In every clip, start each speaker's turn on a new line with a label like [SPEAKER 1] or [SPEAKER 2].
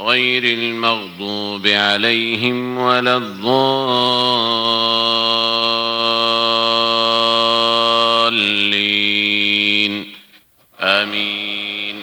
[SPEAKER 1] غير المغضوب عليهم ولا الضالين. آمين.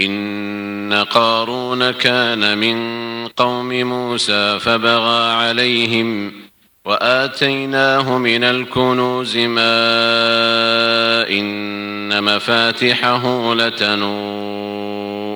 [SPEAKER 1] إن قارون كان من قوم موسى فبغى عليهم وآتيناه من الكنوز ما إن مفاتحه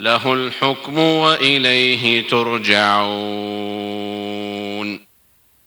[SPEAKER 1] له الحكم وإليه ترجعون.